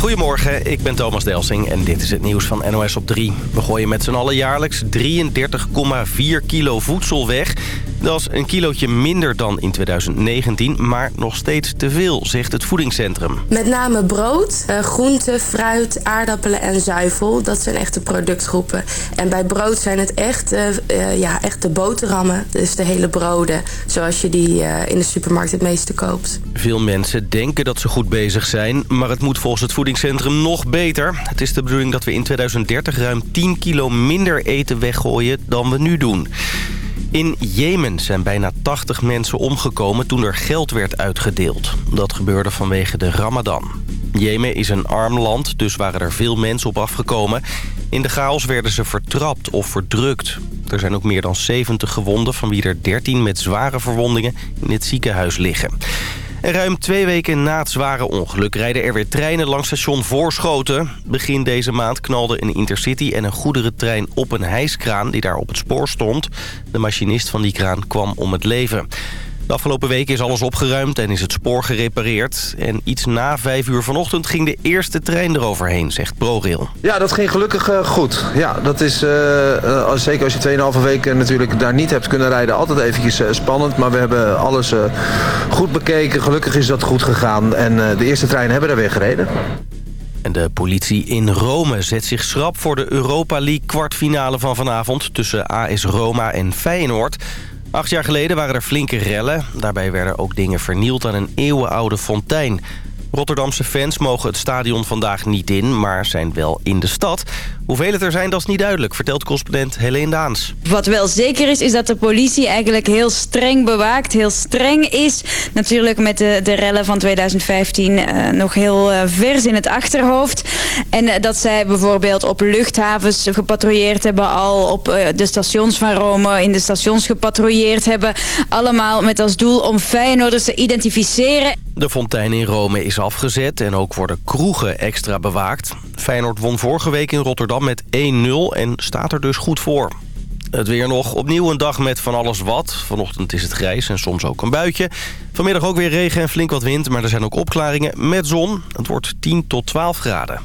Goedemorgen, ik ben Thomas Delsing en dit is het nieuws van NOS op 3. We gooien met z'n allen jaarlijks 33,4 kilo voedsel weg. Dat is een kilootje minder dan in 2019, maar nog steeds te veel, zegt het voedingscentrum. Met name brood, eh, groenten, fruit, aardappelen en zuivel. Dat zijn echt de productgroepen. En bij brood zijn het echt, uh, uh, ja, echt de boterhammen, dus de hele broden... zoals je die in de supermarkt het meeste koopt. Veel mensen denken dat ze goed bezig zijn, maar het moet volgens het voedingscentrum nog beter. Het is de bedoeling dat we in 2030 ruim 10 kilo minder eten weggooien dan we nu doen. In Jemen zijn bijna 80 mensen omgekomen toen er geld werd uitgedeeld. Dat gebeurde vanwege de Ramadan. Jemen is een arm land, dus waren er veel mensen op afgekomen. In de chaos werden ze vertrapt of verdrukt. Er zijn ook meer dan 70 gewonden, van wie er 13 met zware verwondingen in het ziekenhuis liggen. En ruim twee weken na het zware ongeluk rijden er weer treinen langs station Voorschoten. Begin deze maand knalden een intercity en een goederentrein op een hijskraan die daar op het spoor stond. De machinist van die kraan kwam om het leven. De afgelopen weken is alles opgeruimd en is het spoor gerepareerd. En iets na vijf uur vanochtend ging de eerste trein eroverheen, zegt ProRail. Ja, dat ging gelukkig uh, goed. Ja, dat is, uh, uh, zeker als je 2,5 weken natuurlijk daar niet hebt kunnen rijden, altijd eventjes spannend. Maar we hebben alles goed bekeken. Gelukkig is dat goed gegaan. En de eerste treinen hebben daar weer gereden. En de politie in Rome zet zich schrap voor de Europa League kwartfinale van vanavond... tussen AS Roma en Feyenoord. Acht jaar geleden waren er flinke rellen. Daarbij werden ook dingen vernield aan een eeuwenoude fontein. Rotterdamse fans mogen het stadion vandaag niet in, maar zijn wel in de stad. Hoeveel het er zijn, dat is niet duidelijk, vertelt correspondent Helene Daans. Wat wel zeker is, is dat de politie eigenlijk heel streng bewaakt, heel streng is. Natuurlijk met de, de rellen van 2015 uh, nog heel uh, vers in het achterhoofd. En uh, dat zij bijvoorbeeld op luchthavens gepatrouilleerd hebben, al op de stations van Rome, in de stations gepatrouilleerd hebben. Allemaal met als doel om Feyenoorders te identificeren. De fontein in Rome is afgezet en ook worden kroegen extra bewaakt. Feyenoord won vorige week in Rotterdam met 1-0 en staat er dus goed voor. Het weer nog. Opnieuw een dag met van alles wat. Vanochtend is het grijs en soms ook een buitje. Vanmiddag ook weer regen en flink wat wind, maar er zijn ook opklaringen met zon. Het wordt 10 tot 12 graden.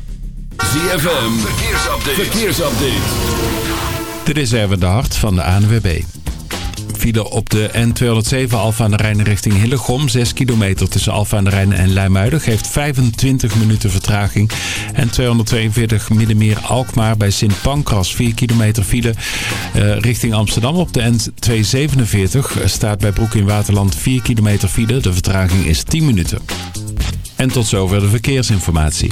ZFM, verkeersupdate. verkeersupdate. Dit is even de hart van de ANWB file op de N207 Alfa aan de Rijn richting Hillegom. 6 kilometer tussen Alfa aan de Rijn en Leimuiden geeft 25 minuten vertraging. En 242 Middenmeer Alkmaar bij Sint Pancras. 4 kilometer file uh, richting Amsterdam. Op de N247 staat bij Broek in Waterland 4 kilometer file. De vertraging is 10 minuten. En tot zover de verkeersinformatie.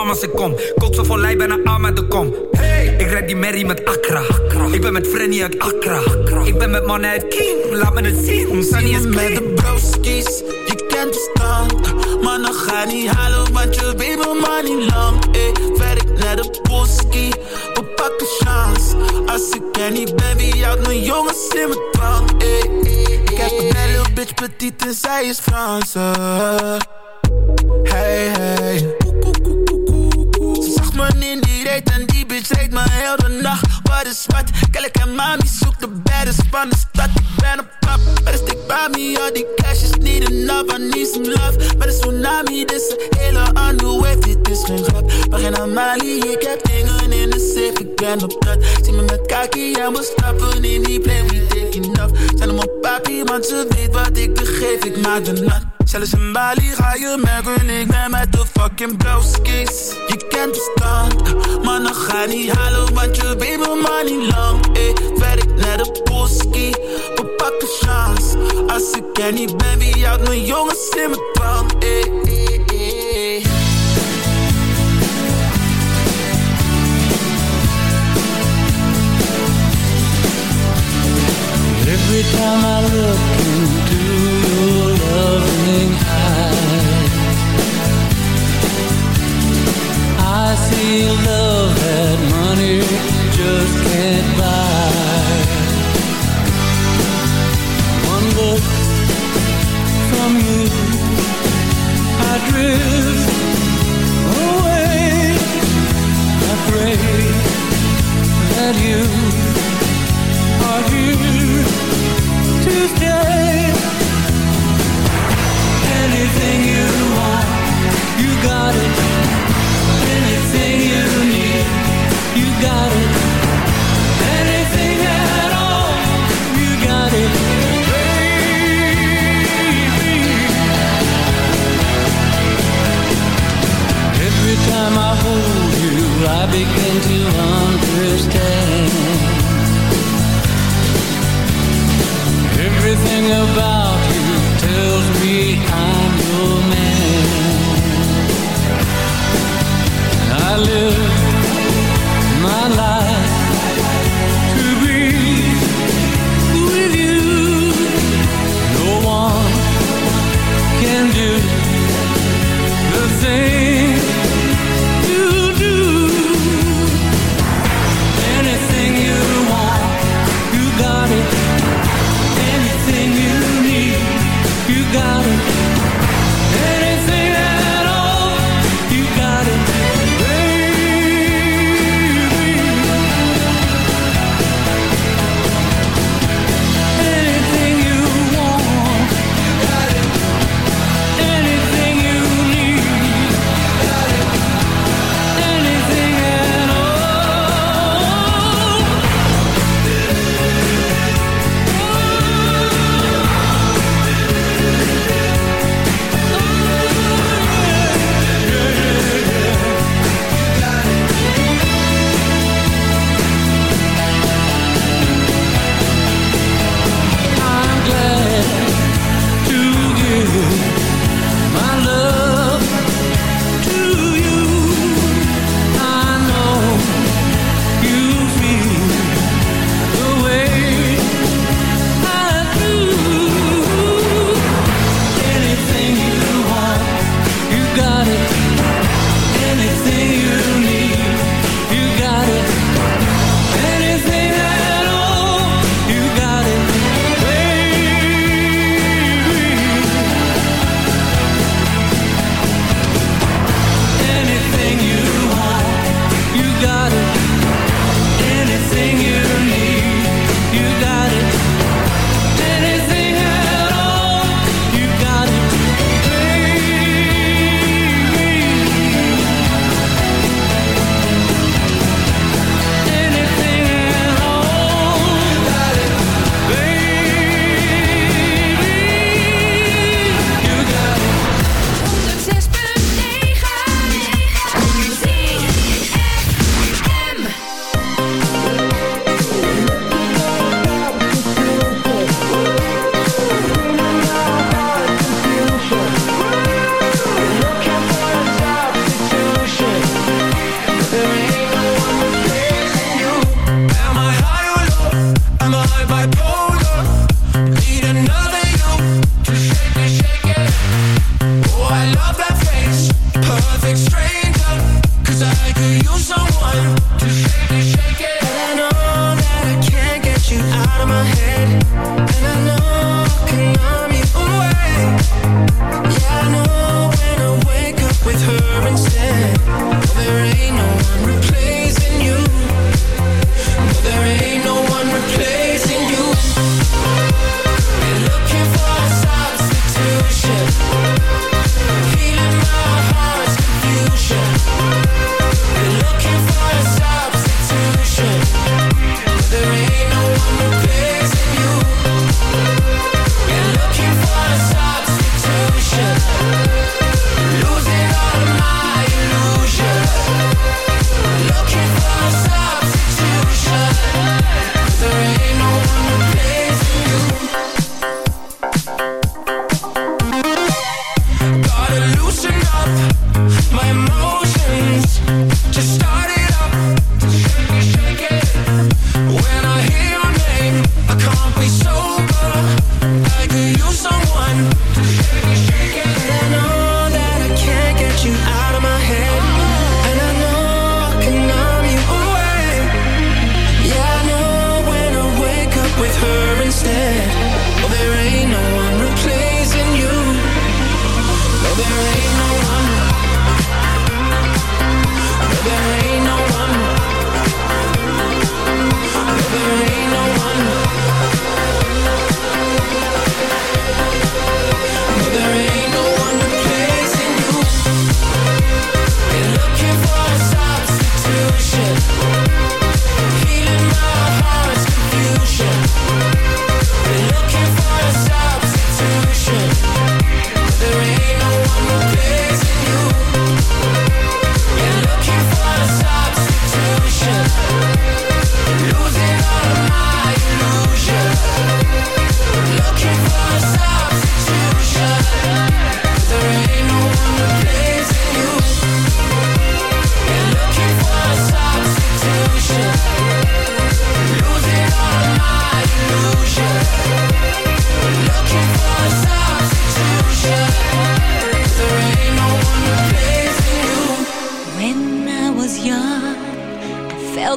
Arm als ik kom. Kook zo vol lijn, bijna arm uit de kom. Hey, ik rijd die Mary met Accra. Ik ben met Frenny uit Accra. Ik ben met mannen uit King, laat me het zien. Sunny is met de broskies, je kent de stand. Maar ga niet halen, want je weet me maar niet lang. Eh, werk naar de postie, we pakken chance. Als ik er niet ben, wie houdt mijn jongens in mijn drank? Ik heb een belle bitch, petite en zij is Franse. Hey, hey. Die reet en die bitch reed me heel de nacht. Wat is wat? Kijk en mami zoekt de baddest van de stad. Ik ben een pap, maar stick bij me. Al die cash is niet enough, I need some love. Maar de tsunami, dit is een hele andere wave. Dit is geen grap, maar geen Amali. Ik heb dingen in de safe, ik ben op dat. Zie me met kaki en we stappen in die plane. We take enough. Zijn op mijn papi, want ze weet wat ik begeef. Ik maak de nat. Zelfs in Bali ga je merken, ik ben met de fucking broskies. Je kent de stand, maar dan ga niet halen, want je weet me maar niet lang. Eh, werk naar de postie, we pakken chance. Als ik er niet ben, wie houdt mijn jongens in mijn drank? Eh, eh, eh. Every time I look loving eyes, I see love that money just can't buy. One look from you, I drift away. I pray that you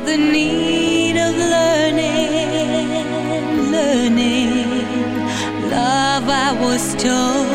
the need of learning, learning. Love, I was told,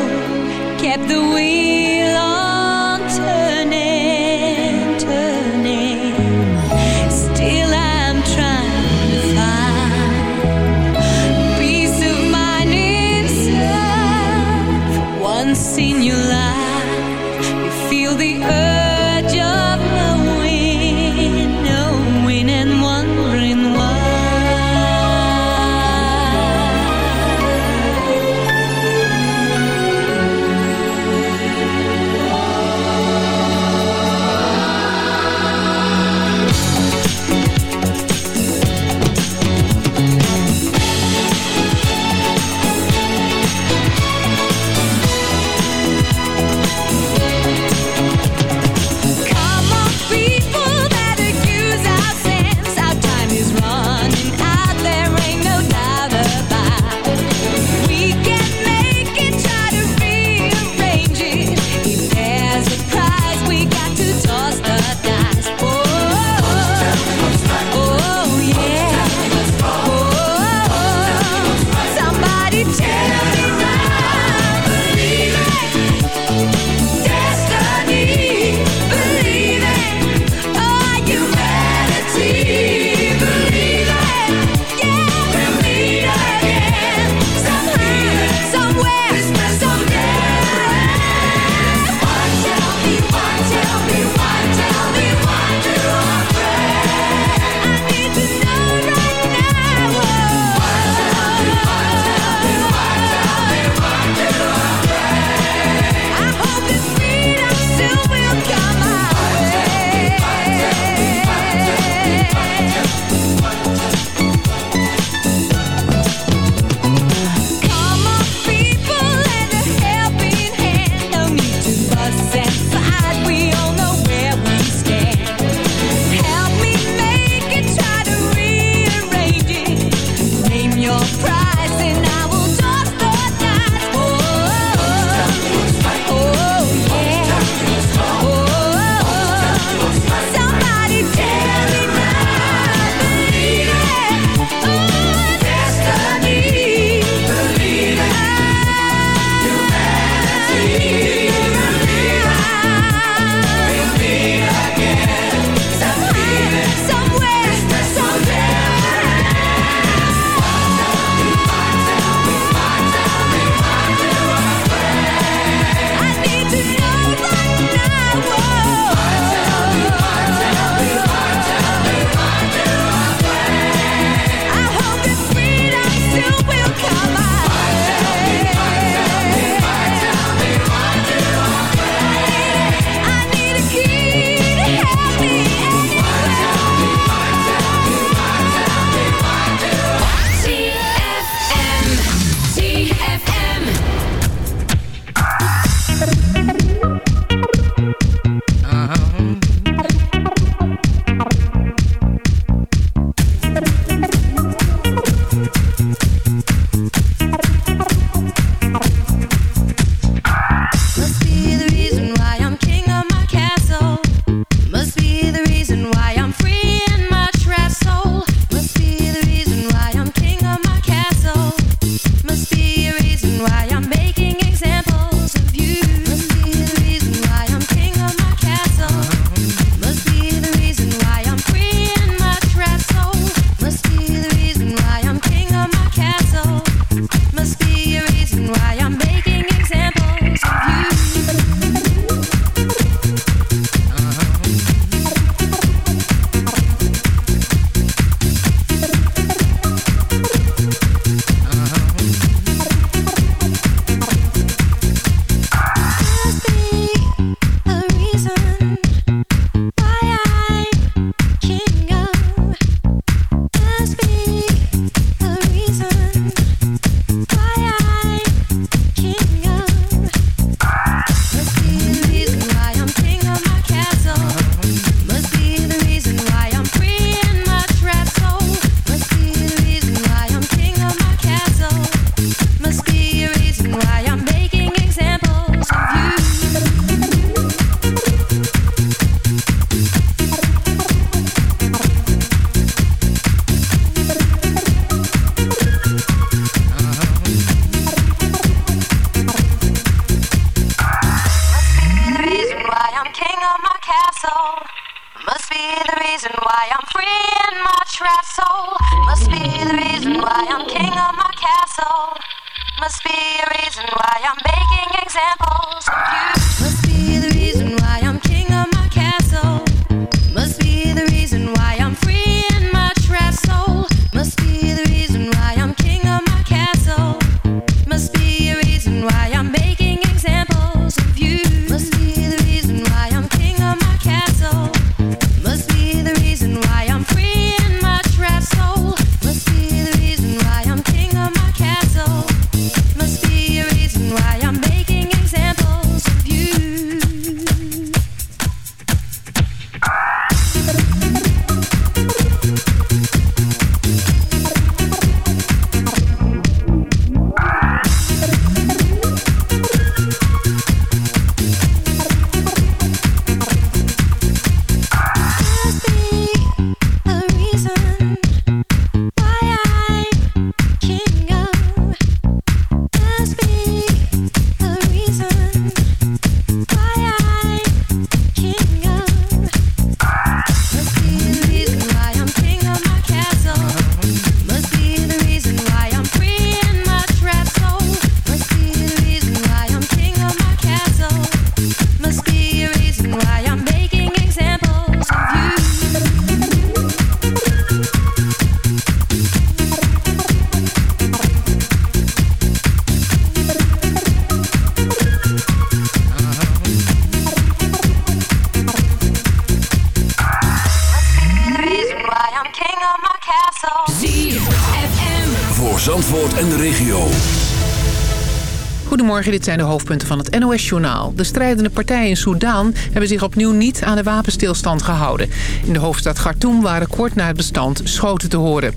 Must be a reason why I'm making examples of you. Goedemorgen, dit zijn de hoofdpunten van het NOS-journaal. De strijdende partijen in Soedan hebben zich opnieuw niet aan de wapenstilstand gehouden. In de hoofdstad Khartoum waren kort na het bestand schoten te horen.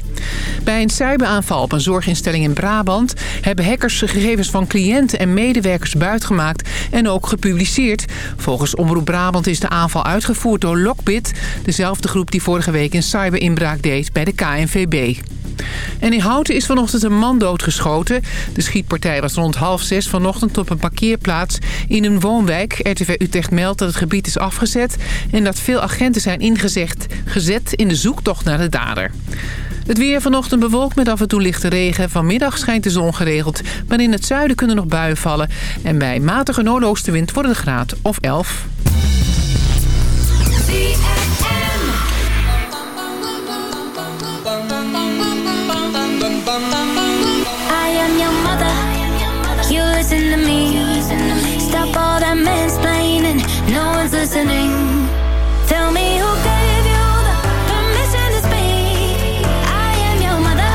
Bij een cyberaanval op een zorginstelling in Brabant... hebben hackers gegevens van cliënten en medewerkers buitgemaakt en ook gepubliceerd. Volgens Omroep Brabant is de aanval uitgevoerd door Lockbit... dezelfde groep die vorige week een cyberinbraak deed bij de KNVB. En in Houten is vanochtend een man doodgeschoten. De schietpartij was rond half zes vanochtend op een parkeerplaats in een woonwijk. RTV Utrecht meldt dat het gebied is afgezet... en dat veel agenten zijn ingezet gezet in de zoektocht naar de dader. Het weer vanochtend bewolkt met af en toe lichte regen. Vanmiddag schijnt de zon geregeld, maar in het zuiden kunnen nog buien vallen. En bij matige noordoostenwind wordt een graad of 11. I that mansplaining. No one's listening. Tell me who gave you the permission to speak. I am your mother.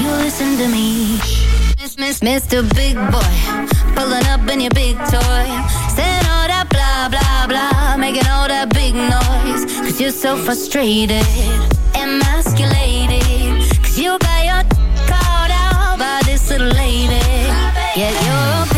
You listen to me. Miss, miss, Mr. Big Boy. Pulling up in your big toy. Saying all that blah, blah, blah. Making all that big noise. Cause you're so frustrated. Emasculated. Cause you got your called out by this little lady. Yet your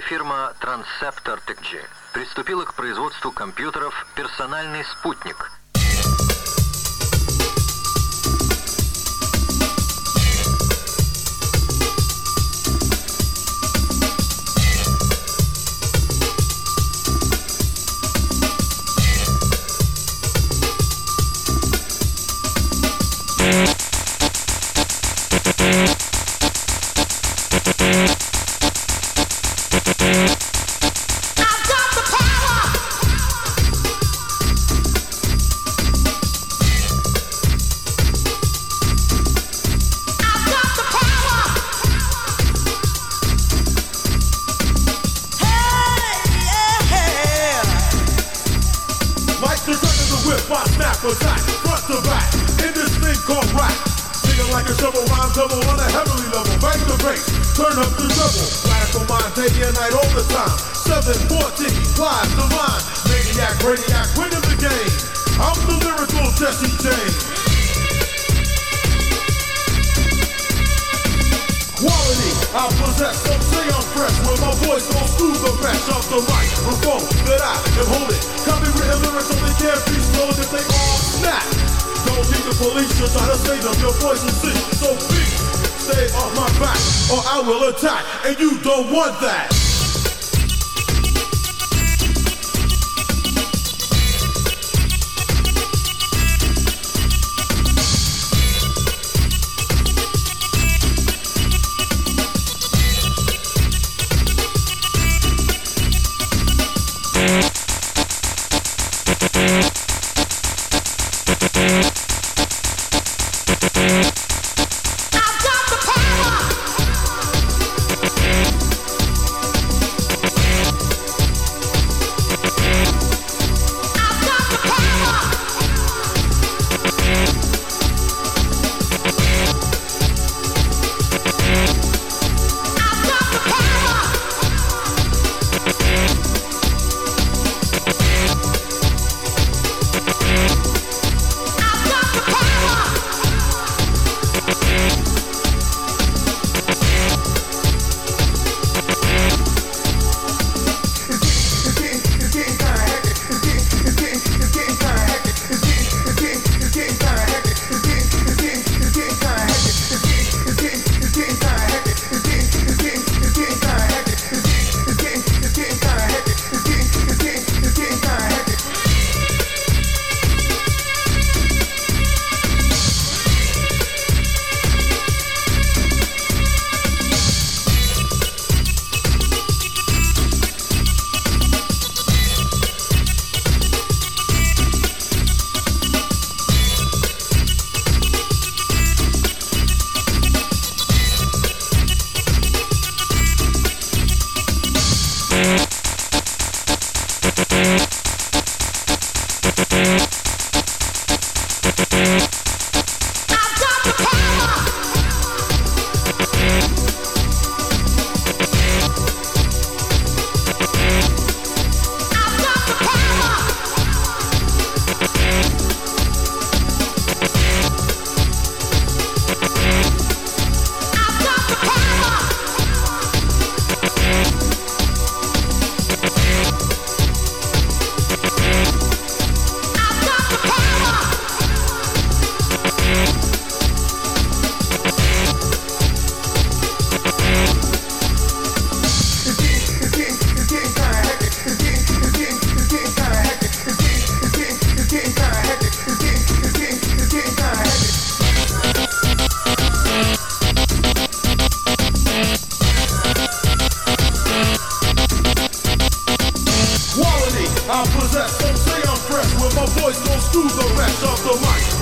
Фирма Transceptor Technology приступила к производству компьютеров «Персональный спутник». Like And night all the time. 714, live divine. Maniac, radiac, winning the game. I'm the lyrical Jesse James. Quality, I possess, some say I'm fresh When my voice goes through the mesh of the microphone That I am holding Copywritten lyrics only can't be stolen if they all snap Don't need the police to try to save them Your voice is sick, so please Stay off my back or I will attack And you don't want that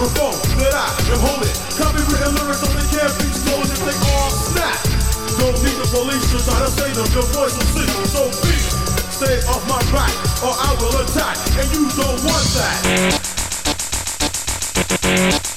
microphone That I am holding Copywritten lyrics only can't be stolen if they all snap. Don't need the police to try to save them. Your voice will sing, so please Stay off my back or I will attack. And you don't want that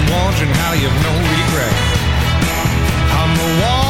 I'm wondering how you've no regret. I'm the one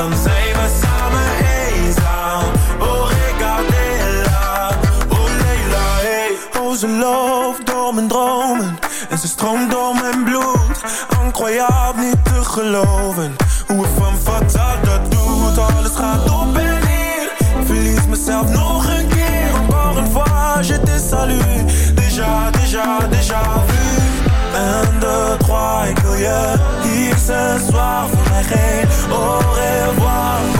dan zijn we samen eenzaam. Oh, regardez la, oh Leila, hey. Oh, ze loopt door mijn dromen en ze stroomt door mijn bloed. Incroyable, niet te geloven hoe het van fatal dat doet. Alles gaat op en neer, verlies mezelf nog een keer. Encore een fois, je te salue. Déjà, déjà, déjà vu. En de trois, ik wil je hier ce soir voor mij geen au revoir.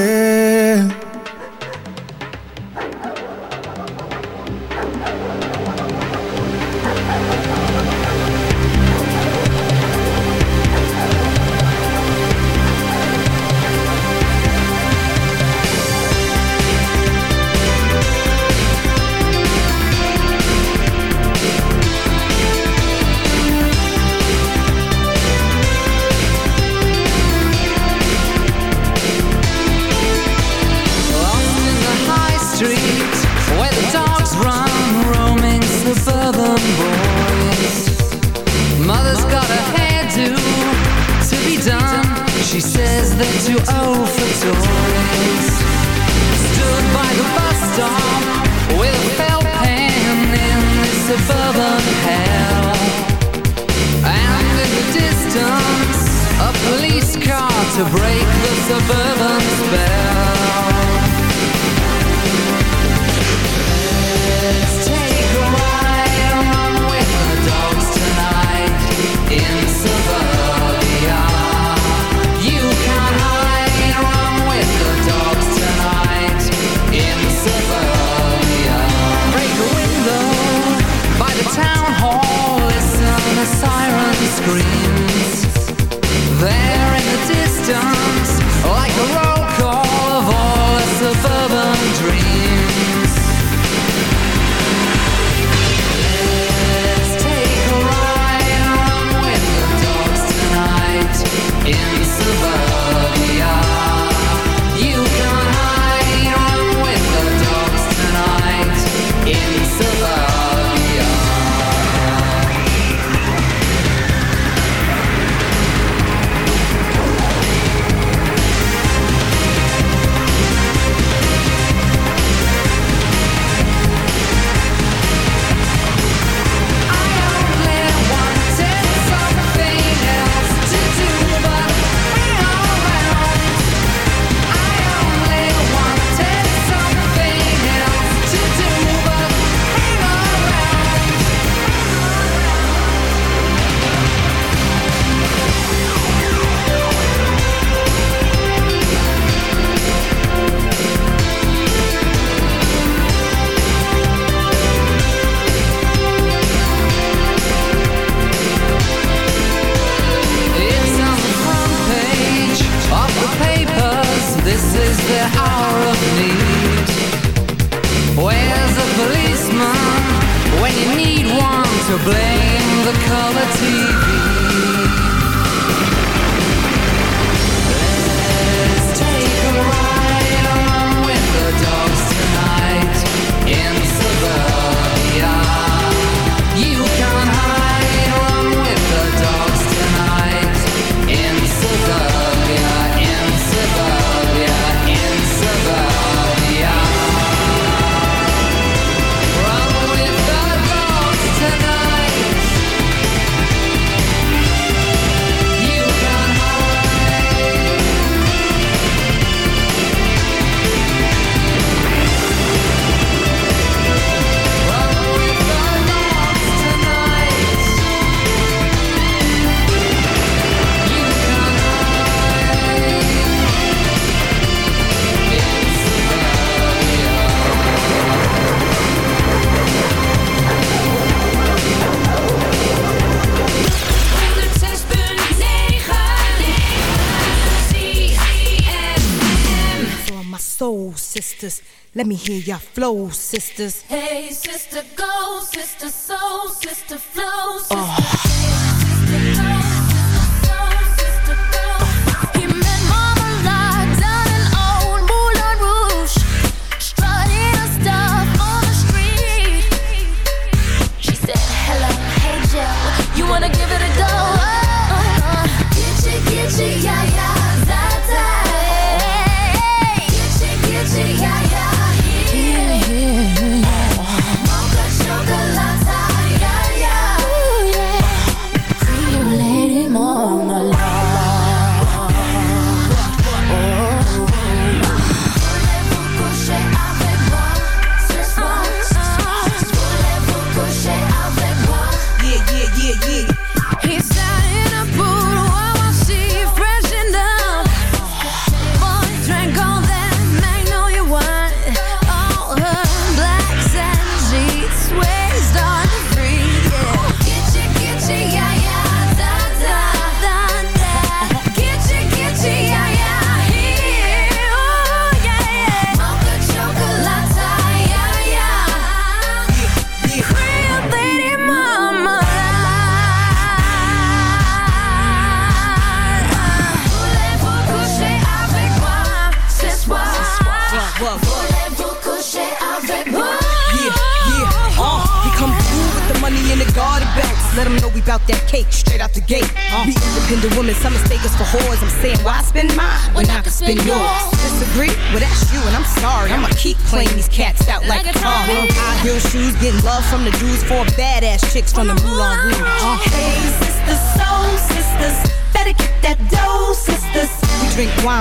me hear your flow, sisters. Hey, sister, go, sister, soul, sister, flow, uh-huh. sister. Uh.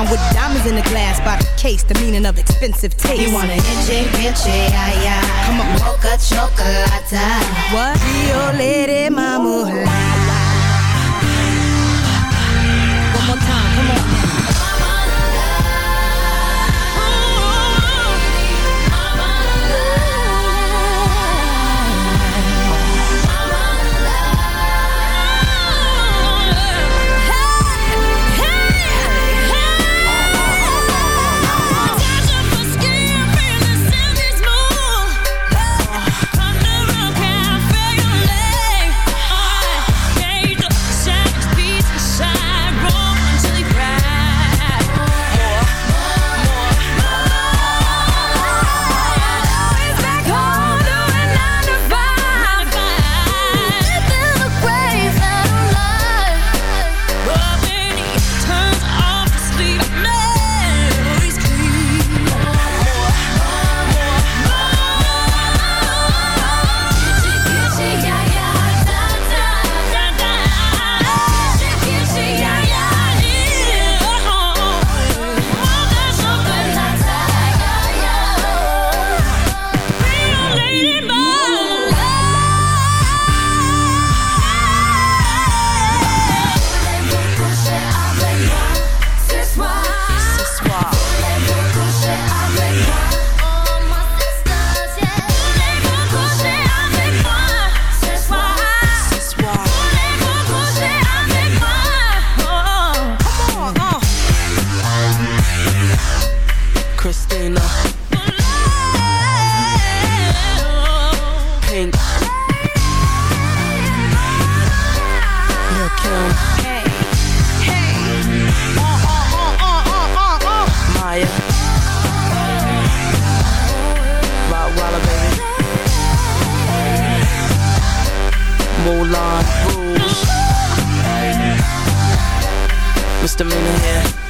wine with diamonds in the glass by the case, the meaning of expensive taste. You wanna hinchy, hinchy, ay, ay. Come on. Mocha chocolate. What? Rio Lady Mama. Kim. Hey, hey. Uh, uh, uh, uh, uh, uh, uh. Maya. Baby. Mr. Mina here.